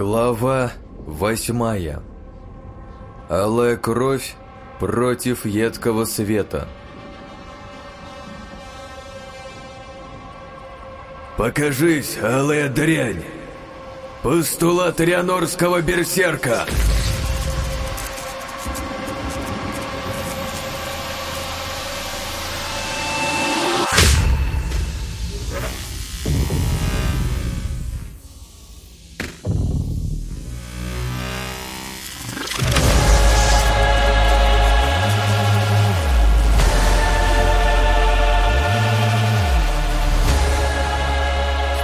Глава восьмая. Алая кровь против едкого света. «Покажись, алая дрянь! Постулат Рианорского берсерка!»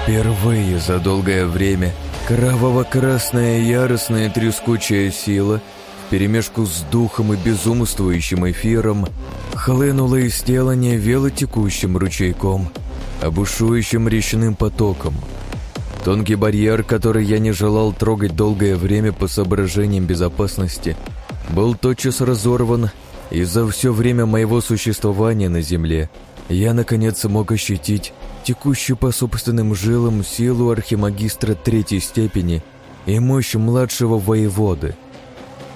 Впервые за долгое время кроваво-красная яростная трескучая сила вперемешку с духом и безумствующим эфиром хлынула из тела невело текущим ручейком, обушующим речным потоком. Тонкий барьер, который я не желал трогать долгое время по соображениям безопасности, был тотчас разорван, и за все время моего существования на Земле я, наконец, смог ощутить текущую по собственным жилам силу архимагистра третьей степени и мощь младшего воеводы.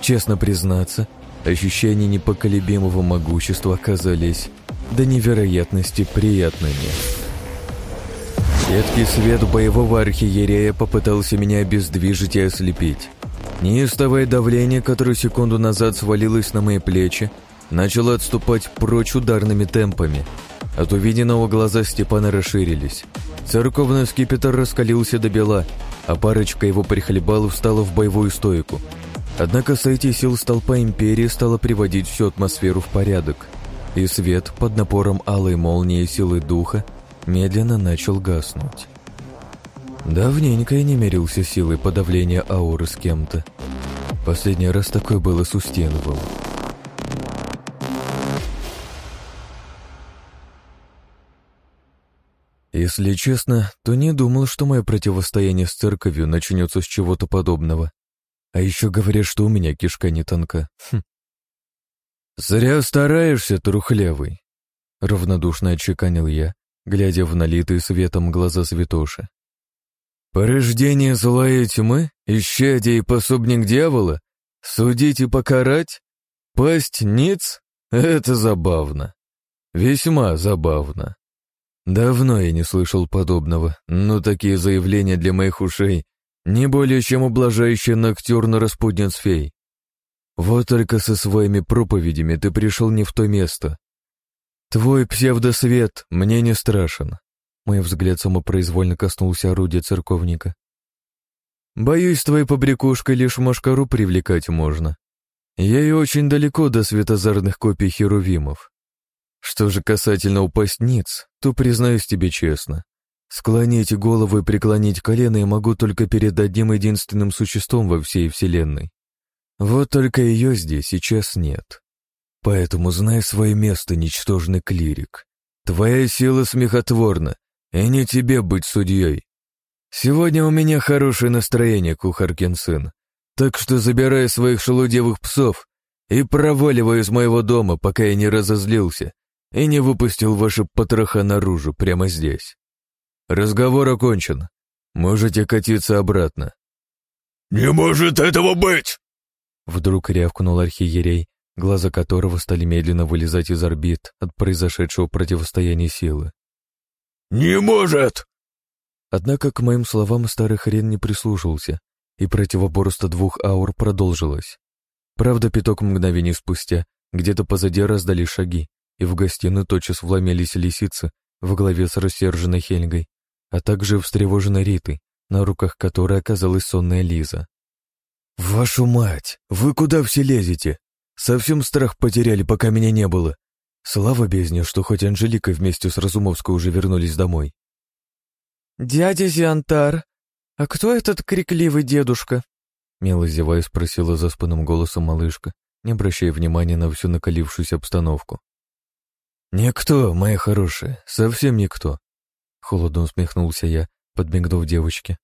Честно признаться, ощущения непоколебимого могущества оказались до невероятности приятными. Едкий свет боевого архиерея попытался меня обездвижить и ослепить. Неистовое давление, которое секунду назад свалилось на мои плечи, начало отступать прочь ударными темпами – от увиденного глаза Степана расширились. Церковный скипетр раскалился до бела, а парочка его прихлебалов встала в боевую стойку. Однако сойти сил столпа Империи стала приводить всю атмосферу в порядок, и свет под напором алой молнии силы духа медленно начал гаснуть. Давненько я не мерился силой подавления ауры с кем-то. Последний раз такое было с Устиновым. Если честно, то не думал, что мое противостояние с церковью начнется с чего-то подобного. А еще говорят, что у меня кишка не тонка. Хм. «Зря стараешься, трухлявый», — равнодушно отчеканил я, глядя в налитые светом глаза святоши. «Порождение зла и тьмы, исчадие и пособник дьявола, судить и покарать, пасть ниц — это забавно, весьма забавно». Давно я не слышал подобного, но такие заявления для моих ушей не более чем ублажающий ноктюрно распутниц фей. Вот только со своими проповедями ты пришел не в то место. Твой псевдосвет мне не страшен. Мой взгляд самопроизвольно коснулся орудия церковника. Боюсь, твоей побрякушкой лишь машкару привлекать можно. И очень далеко до светозарных копий херувимов. Что же касательно упасть ниц, то признаюсь тебе честно. Склонить голову и преклонить колено я могу только перед одним единственным существом во всей Вселенной. Вот только ее здесь сейчас нет. Поэтому знай свое место, ничтожный клирик. Твоя сила смехотворна, и не тебе быть судьей. Сегодня у меня хорошее настроение, кухаркин сын, так что забирай своих шелудевых псов и проваливай из моего дома, пока я не разозлился и не выпустил ваши потроха наружу прямо здесь. Разговор окончен. Можете катиться обратно». «Не может этого быть!» Вдруг рявкнул архиерей, глаза которого стали медленно вылезать из орбит от произошедшего противостояния силы. «Не может!» Однако к моим словам старый хрен не прислушался, и противоборство двух аур продолжилось. Правда, пяток мгновений спустя где-то позади раздались шаги, и в гостиную тотчас вломились лисицы в главе с рассерженной Хельгой, а также встревоженной Ритой, на руках которой оказалась сонная Лиза. «Вашу мать! Вы куда все лезете? Совсем страх потеряли, пока меня не было. Слава бездне, что хоть Анжелика вместе с Разумовской уже вернулись домой». «Дядя Зиантар, а кто этот крикливый дедушка?» Мило зевая спросила заспанным голосом малышка, не обращая внимания на всю накалившуюся обстановку. «Никто, моя хорошая, совсем никто», — холодно усмехнулся я, подмигнув девочке.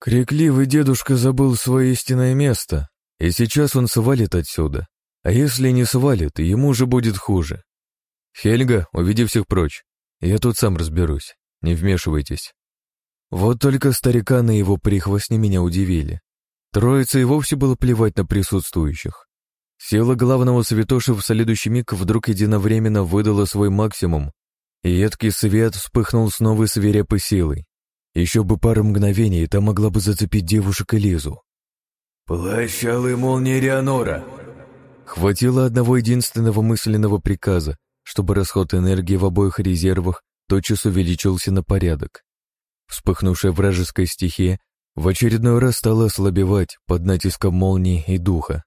«Крикливый дедушка забыл свое истинное место, и сейчас он свалит отсюда. А если не свалит, ему же будет хуже. Хельга, уведи всех прочь. Я тут сам разберусь. Не вмешивайтесь». Вот только старикан и его прихвостни меня удивили. Троица и вовсе было плевать на присутствующих. Сила главного святоши в следующий миг вдруг единовременно выдала свой максимум, и едкий свет вспыхнул с новой свирепой силой. Еще бы пару мгновений, и та могла бы зацепить девушек и Лизу. «Плащ алой молнии Рианора!» Хватило одного единственного мысленного приказа, чтобы расход энергии в обоих резервах тотчас увеличился на порядок. Вспыхнувшая вражеская стихия в очередной раз стала ослабевать под натиском молнии и духа.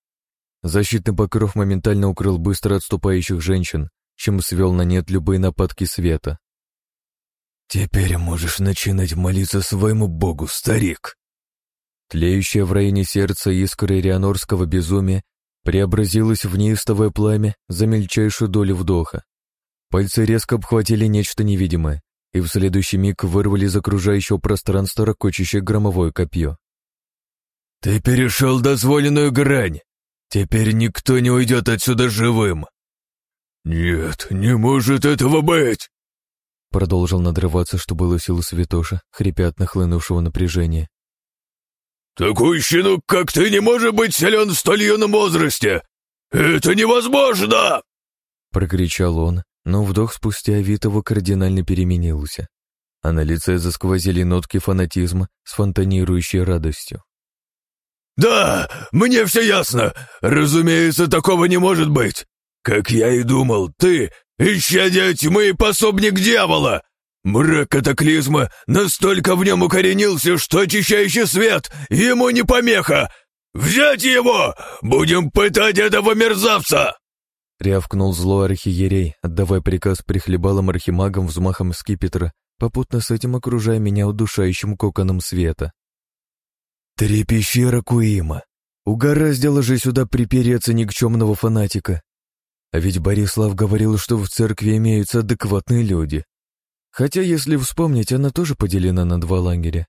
Защитный покров моментально укрыл быстро отступающих женщин, чем свел на нет любые нападки света. «Теперь можешь начинать молиться своему богу, старик!» Тлеющая в районе сердца искра рианорского безумия преобразилась в неистовое пламя за мельчайшую долю вдоха. Пальцы резко обхватили нечто невидимое, и в следующий миг вырвали из окружающего пространства ракочащее громовое копье. «Ты перешел дозволенную грань! Теперь никто не уйдет отсюда живым!» «Нет, не может этого быть!» Продолжил надрываться, что было силы святоша, хрипя от нахлынувшего напряжения. «Такой щенок, как ты, не может быть силен в столь юном возрасте! Это невозможно!» Прокричал он, но вдох спустя вид его кардинально переменился, а на лице засквозили нотки фанатизма с фонтанирующей радостью. «Да, мне все ясно. Разумеется, такого не может быть. Как я и думал, ты, исчадие тьмы и пособник дьявола. Мрак катаклизма настолько в нем укоренился, что очищающий свет ему не помеха. Взять его! Будем пытать этого мерзавца!» Рявкнул зло архиерей, отдавая приказ прихлебалым архимагам взмахом скипетра, попутно с этим окружая меня удушающим коконом света. Три пещеры Куима. Угораздило же сюда припереться никчемного фанатика. А ведь Борислав говорил, что в церкви имеются адекватные люди. Хотя, если вспомнить, она тоже поделена на два лагеря.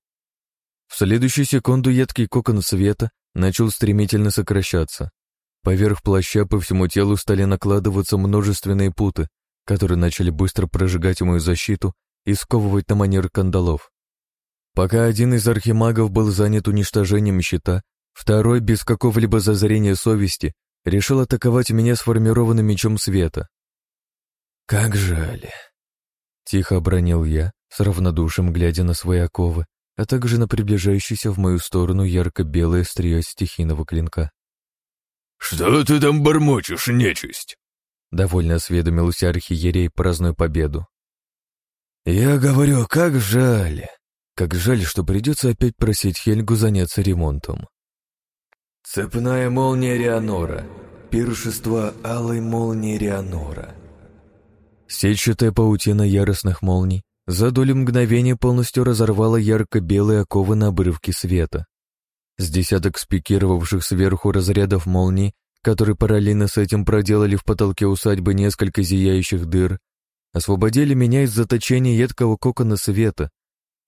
В следующую секунду едкий кокон света начал стремительно сокращаться. Поверх плаща по всему телу стали накладываться множественные путы, которые начали быстро прожигать мою защиту и сковывать на манер кандалов. Пока один из архимагов был занят уничтожением щита, второй, без какого-либо зазрения совести, решил атаковать меня сформированным мечом света. «Как жаль!» Тихо обронил я, с равнодушием глядя на свои оковы, а также на приближающийся в мою сторону ярко-белое острие стихийного клинка. «Что ты там бормочешь, нечисть?» Довольно осведомился архиерей, праздную победу. «Я говорю, как жаль. Как жаль, что придется опять просить Хельгу заняться ремонтом». «Цепная молния Рианора. Пиршество алой молнии Рианора». Сетчатая паутина яростных молний за долю мгновения полностью разорвала ярко-белые оковы на обрывке света. С десяток спикировавших сверху разрядов молний, которые параллельно с этим проделали в потолке усадьбы несколько зияющих дыр, освободили меня из заточения едкого кокона света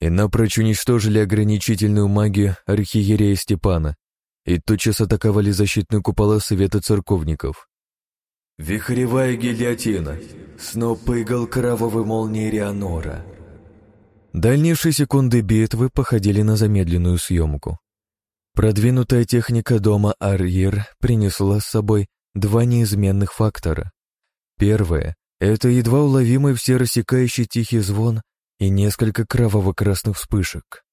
и напрочь уничтожили ограничительную магию архиерея Степана и тотчас атаковали защитные купола совета церковников. «Вихревая гильотина! Сноп игл кровавой молнии Рианора!» Дальнейшие секунды битвы походили на замедленную съемку. Продвинутая техника дома Арьер принесла с собой два неизменных фактора. Первое — это едва уловимый всерассекающий тихий звон и несколько кроваво-красных вспышек.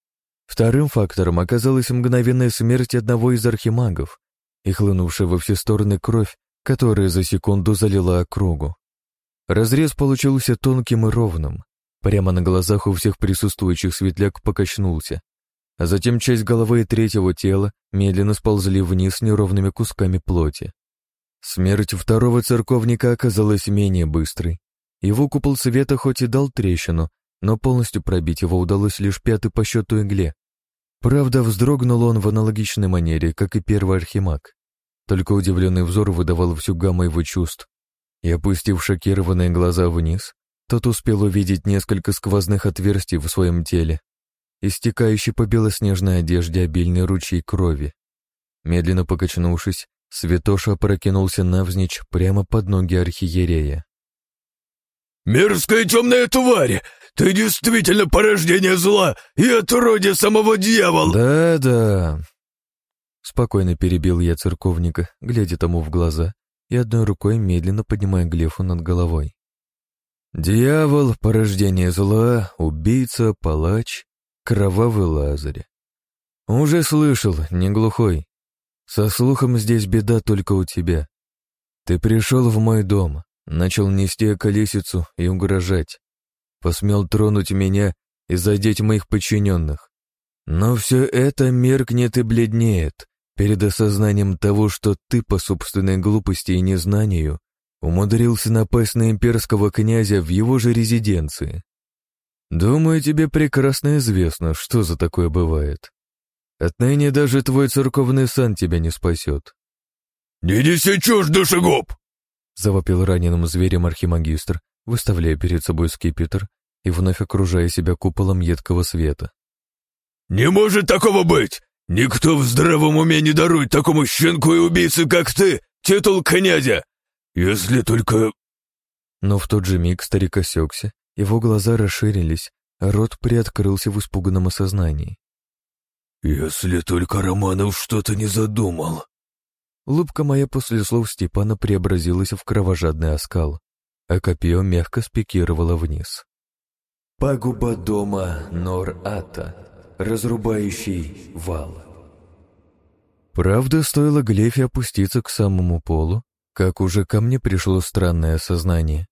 Вторым фактором оказалась мгновенная смерть одного из архимагов и хлынувшая во все стороны кровь, которая за секунду залила округу. Разрез получился тонким и ровным. Прямо на глазах у всех присутствующих светляк покачнулся, а затем часть головы и третьего тела медленно сползли вниз неровными кусками плоти. Смерть второго церковника оказалась менее быстрой. Его купол света хоть и дал трещину, но полностью пробить его удалось лишь пятый по счету игле. Правда, вздрогнул он в аналогичной манере, как и первый архимаг. Только удивленный взор выдавал всю гамму его чувств. И опустив шокированные глаза вниз, тот успел увидеть несколько сквозных отверстий в своем теле, истекающий по белоснежной одежде обильный ручей крови. Медленно покачнувшись, Святоша опрокинулся навзничь прямо под ноги архиерея. «Мерзкая темная тварь! Ты действительно порождение зла и отродье самого дьявола!» «Да-да», — спокойно перебил я церковника, глядя тому в глаза и одной рукой медленно поднимая глефу над головой. «Дьявол, порождение зла, убийца, палач, кровавый лазарь. Уже слышал, не глухой. Со слухом здесь беда только у тебя. Ты пришел в мой дом, начал нести колесицу и угрожать. Посмел тронуть меня и задеть моих подчиненных. Но все это меркнет и бледнеет перед осознанием того, что ты по собственной глупости и незнанию умудрился напасть на имперского князя в его же резиденции. Думаю, тебе прекрасно известно, что за такое бывает. Отныне даже твой церковный сан тебя не спасет. «Не неси чушь, душегуб!» завопил раненым зверем архимагистр, выставляя перед собой скипетр и вновь окружая себя куполом едкого света. «Не может такого быть! Никто в здравом уме не дарует такому щенку и убийце, как ты, титул князя! Если только...» Но в тот же миг старик осекся, его глаза расширились, а рот приоткрылся в испуганном осознании. «Если только Романов что-то не задумал», Улыбка моя после слов Степана преобразилась в кровожадный оскал, а копье мягко спикировало вниз. Пагуба дома Нор-Ата, разрубающий вал. Правда, стоило Глефе опуститься к самому полу, как уже ко мне пришло странное осознание.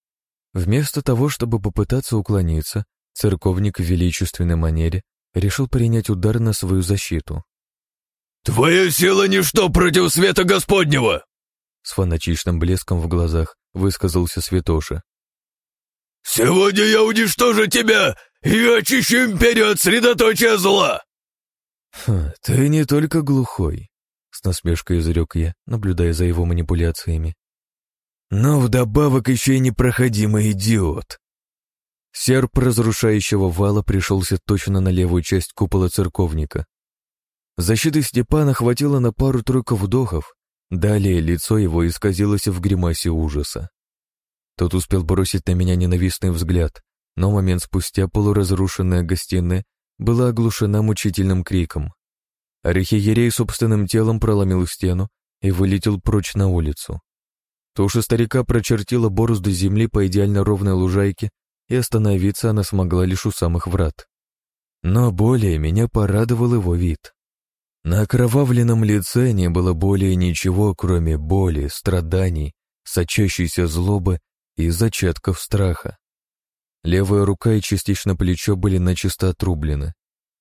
Вместо того, чтобы попытаться уклониться, церковник в величественной манере решил принять удар на свою защиту. «Твоя сила — ничто против света Господнего!» С фанатичным блеском в глазах высказался Святоша. «Сегодня я уничтожу тебя и очищу империю от средоточия зла!» Ха, «Ты не только глухой», — с насмешкой изрек я, наблюдая за его манипуляциями. «Но вдобавок еще и непроходимый идиот». Серп разрушающего вала пришелся точно на левую часть купола церковника, Защиты Степана хватило на пару-тройку вдохов, далее лицо его исказилось в гримасе ужаса. Тот успел бросить на меня ненавистный взгляд, но момент спустя полуразрушенная гостиная была оглушена мучительным криком. Архиерей собственным телом проломил стену и вылетел прочь на улицу. Туша старика прочертила борозду земли по идеально ровной лужайке, и остановиться она смогла лишь у самых врат. Но более меня порадовал его вид. На окровавленном лице не было более ничего, кроме боли, страданий, сочащейся злобы и зачатков страха. Левая рука и частично плечо были начисто отрублены.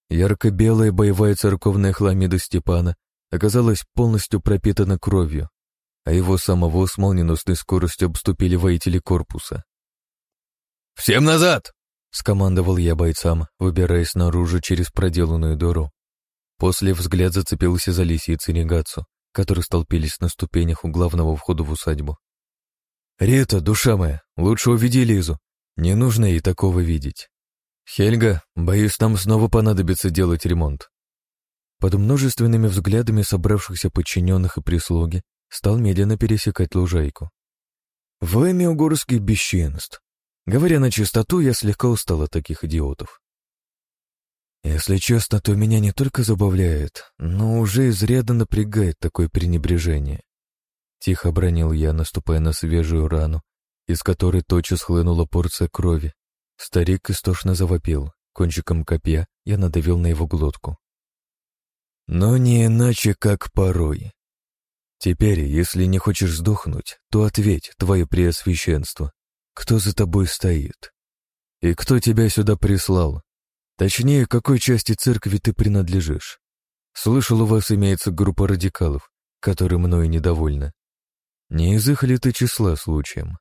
Ярко-белая боевая церковная хламида Степана оказалась полностью пропитана кровью, а его самого с молниеносной скоростью обступили воители корпуса. «Всем назад!» — скомандовал я бойцам, выбираясь наружу через проделанную дыру. После взгляд зацепился за лисицы Регацу, которые столпились на ступенях у главного входа в усадьбу. «Рита, душа моя, лучше уведи Лизу. Не нужно ей такого видеть. Хельга, боюсь, нам снова понадобится делать ремонт». Под множественными взглядами собравшихся подчиненных и прислуги стал медленно пересекать лужайку. «Вы, меугорских бесчинств. Говоря на чистоту, я слегка устал от таких идиотов. Если честно, то меня не только забавляет, но уже изрядно напрягает такое пренебрежение. Тихо бронил я, наступая на свежую рану, из которой тотчас хлынула порция крови. Старик истошно завопил. Кончиком копья я надавил на его глотку. Но не иначе, как порой. Теперь, если не хочешь сдохнуть, то ответь, твое преосвященство, кто за тобой стоит? И кто тебя сюда прислал? Точнее, какой части церкви ты принадлежишь. Слышал, у вас имеется группа радикалов, которые мною недовольны. Не из их ли ты числа случаем?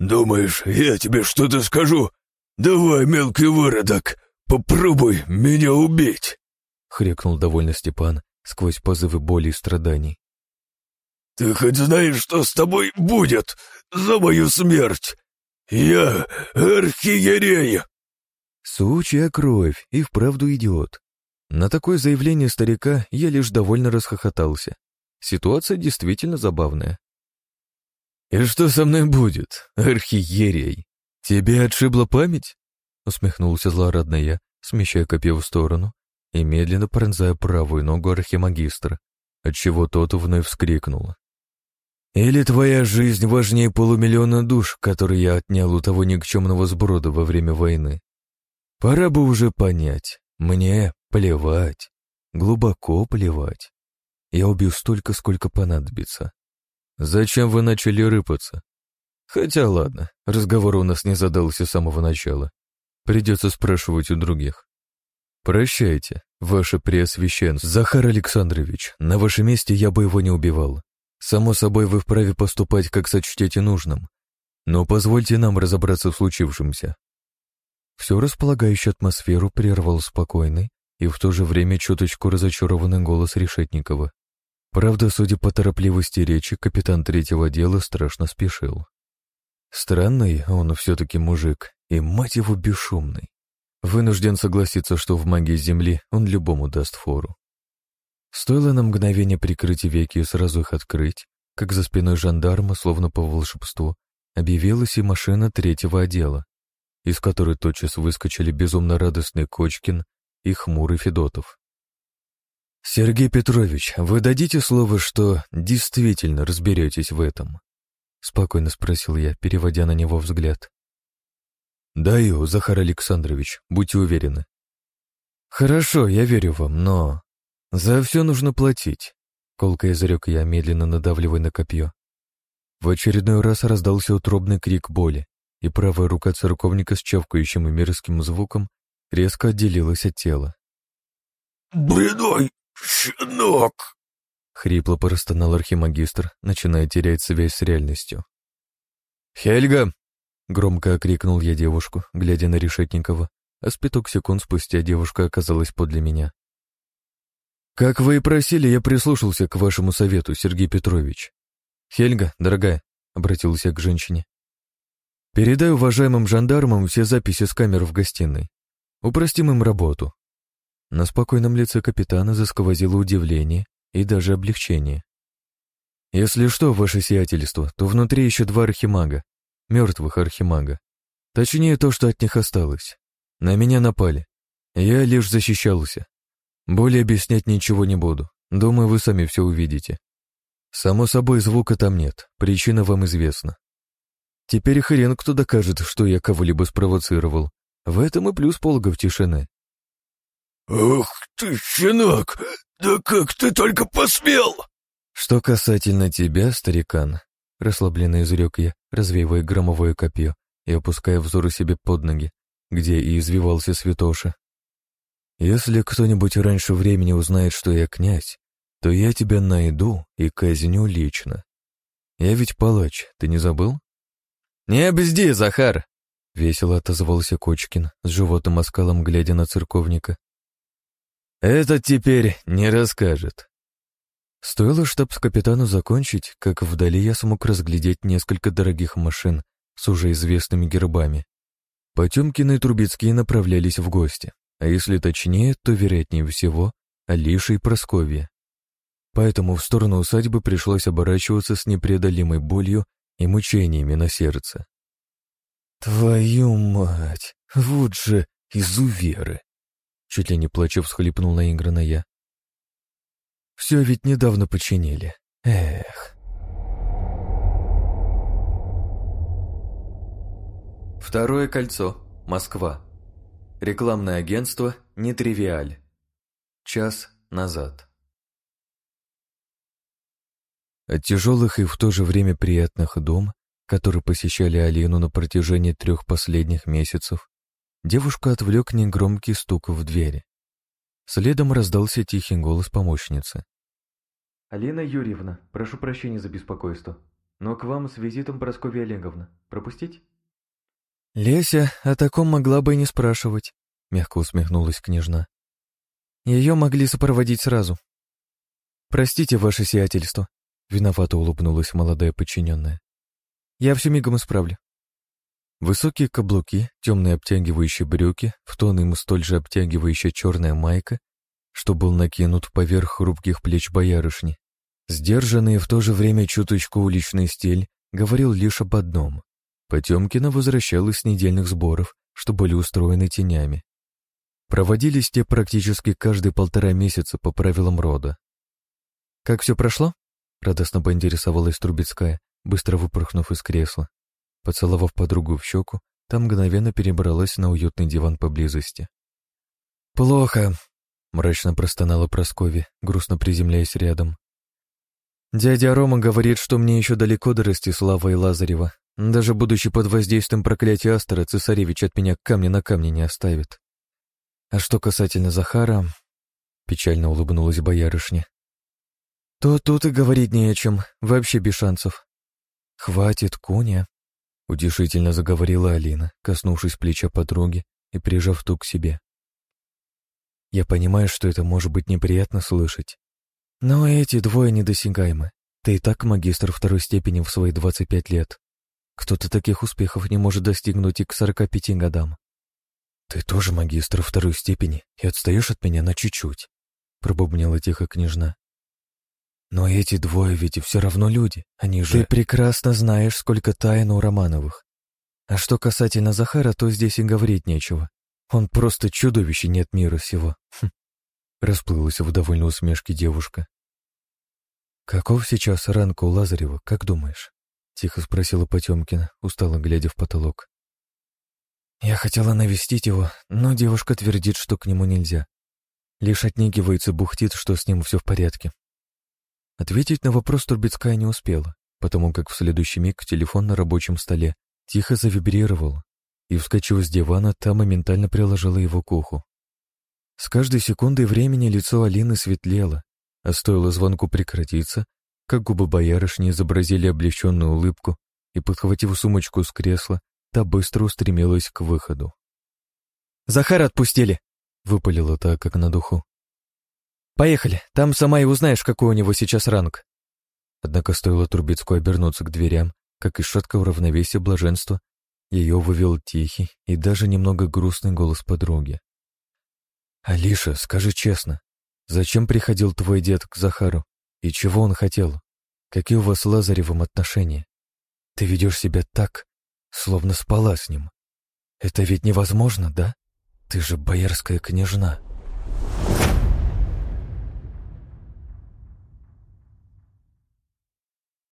«Думаешь, я тебе что-то скажу? Давай, мелкий выродок, попробуй меня убить!» — хрекнул довольно Степан сквозь позывы боли и страданий. «Ты хоть знаешь, что с тобой будет за мою смерть? Я архиерей!» Сучья кровь и вправду идиот. На такое заявление старика я лишь довольно расхохотался. Ситуация действительно забавная. «И что со мной будет, архиерей? Тебе отшибла память? — усмехнулся злорадно я, смещая копье в сторону и медленно пронзая правую ногу архимагистра, отчего тот вновь вскрикнул. «Или твоя жизнь важнее полумиллиона душ, которые я отнял у того никчемного сброда во время войны? Пора бы уже понять, мне плевать, глубоко плевать. Я убью столько, сколько понадобится. Зачем вы начали рыпаться? Хотя ладно, разговор у нас не задался с самого начала. Придется спрашивать у других. Прощайте, ваше преосвященство. Захар Александрович, на вашем месте я бы его не убивал. Само собой, вы вправе поступать, как сочтете нужным. Но позвольте нам разобраться в случившемся. Всю располагающую атмосферу прервал спокойный и в то же время чуточку разочарованный голос Решетникова. Правда, судя по торопливости речи, капитан третьего отдела страшно спешил. Странный он все-таки мужик, и, мать его, бесшумный. Вынужден согласиться, что в магии Земли он любому даст фору. Стоило на мгновение прикрыть веки и сразу их открыть, как за спиной жандарма, словно по волшебству, объявилась и машина третьего отдела, из которой тотчас выскочили безумно радостный Кочкин и хмурый Федотов. «Сергей Петрович, вы дадите слово, что действительно разберетесь в этом?» — спокойно спросил я, переводя на него взгляд. «Даю, Захар Александрович, будьте уверены». «Хорошо, я верю вам, но за все нужно платить», — колко изрек я, медленно надавливая на копье. В очередной раз раздался утробный крик боли, и правая рука церковника с чавкающим и мерзким звуком резко отделилась от тела. «Бредой, щенок!» — хрипло простонал архимагистр, начиная терять связь с реальностью. «Хельга, Громко окрикнул я девушку, глядя на Решетникова, а с пяток секунд спустя девушка оказалась подле меня. «Как вы и просили, я прислушался к вашему совету, Сергей Петрович. Хельга, дорогая», — обратился я к женщине, — «передай уважаемым жандармам все записи с камер в гостиной. Упростим им работу». На спокойном лице капитана засквозило удивление и даже облегчение. «Если что, ваше сиятельство, то внутри еще два архимага, мертвых архимага. Точнее, то, что от них осталось. На меня напали. Я лишь защищался. Более объяснять ничего не буду. Думаю, вы сами все увидите. Само собой, звука там нет. Причина вам известна. Теперь хрен кто докажет, что я кого-либо спровоцировал. В этом и плюс полгов тишины. «Ох ты, щенок! Да как ты только посмел!» Что касательно тебя, старикан, Расслабленно изрек я, развеивая громовое копье и опуская взоры себе под ноги, где и извивался святоша. «Если кто-нибудь раньше времени узнает, что я князь, то я тебя найду и казню лично. Я ведь палач, ты не забыл?» «Не обезди, Захар!» — весело отозвался Кочкин, с животным оскалом глядя на церковника. «Этот теперь не расскажет. Стоило штабс-капитану закончить, как вдали я смог разглядеть несколько дорогих машин с уже известными гербами. Потемкины и Трубецкие направлялись в гости, а если точнее, то, вероятнее всего, Алиша и Просковья. Поэтому в сторону усадьбы пришлось оборачиваться с непреодолимой болью и мучениями на сердце. «Твою мать! Вот же изуверы!» Чуть ли не плача всхлипнул наигранно я. Все ведь недавно починили. Эх. Второе кольцо. Москва. Рекламное агентство «Нетривиаль». Час назад. От тяжелых и в то же время приятных дом, которые посещали Алину на протяжении трех последних месяцев, девушку отвлек негромкий стук в двери. Следом раздался тихий голос помощницы. «Алина Юрьевна, прошу прощения за беспокойство, но к вам с визитом Прасковья Олеговна. Пропустить?» «Леся о таком могла бы и не спрашивать», — мягко усмехнулась княжна. «Ее могли сопроводить сразу». «Простите, ваше сиятельство», — виновато улыбнулась молодая подчиненная. «Я все мигом исправлю». Высокие каблуки, темные обтягивающие брюки, в тон им столь же обтягивающая черная майка, что был накинут поверх хрупких плеч боярышни. Сдержанный в то же время чуточку уличный стиль говорил лишь об одном. Потемкина возвращалась с недельных сборов что были устроены тенями. Проводились те практически каждые полтора месяца по правилам рода. «Как все прошло?» — радостно поинтересовалась Трубецкая, быстро выпорхнув из кресла. Поцеловав подругу в щеку, там мгновенно перебралась на уютный диван поблизости. «Плохо», — мрачно простонала Прасковья, грустно приземляясь рядом. «Дядя Рома говорит, что мне еще далеко до Ростислава и Лазарева. Даже будучи под воздействием проклятия Астера, цесаревич от меня камня на камне не оставит. А что касательно Захара...» — печально улыбнулась боярышня. «То тут и говорить не о чем, вообще без шансов. Хватит, Куня!» — утешительно заговорила Алина, коснувшись плеча подруги и прижав ту к себе. «Я понимаю, что это может быть неприятно слышать, но эти двое недосягаемы. Ты и так магистр второй степени в свои 25 лет. Кто-то таких успехов не может достигнуть и к 45 годам. Ты тоже магистр второй степени и отстаешь от меня на чуть-чуть, пробубнила тихо княжна. Но эти двое ведь все равно люди, они же... Ты прекрасно знаешь, сколько тайн у Романовых. А что касательно Захара, то здесь и говорить нечего. Он просто чудовище нет мира сего. Хм. Расплылась в довольной усмешке девушка. «Каков сейчас ранг у Лазарева, как думаешь?» — тихо спросила Потемкина, устало глядя в потолок. «Я хотела навестить его, но девушка твердит, что к нему нельзя. Лишь отнекивается, бухтит, что с ним все в порядке». Ответить на вопрос Турбецкая не успела, потому как в следующий миг телефон на рабочем столе тихо завибрировал, и, вскочив с дивана, та моментально приложила его к уху. С каждой секундой времени лицо Алины светлело, а стоило звонку прекратиться, как губы боярышни изобразили облегченную улыбку, и, подхватив сумочку с кресла, та быстро устремилась к выходу. «Захара отпустили!» — выпалила та, как на духу. «Поехали, там сама и узнаешь, какой у него сейчас ранг». Однако стоило Трубецку обернуться к дверям, как из шаткого равновесия блаженства ее вывел тихий и даже немного грустный голос подруги. «Алиша, скажи честно, зачем приходил твой дед к Захару? И чего он хотел? Какие у вас с Лазаревым отношения? Ты ведешь себя так, словно спала с ним. Это ведь невозможно, да? Ты же боярская княжна».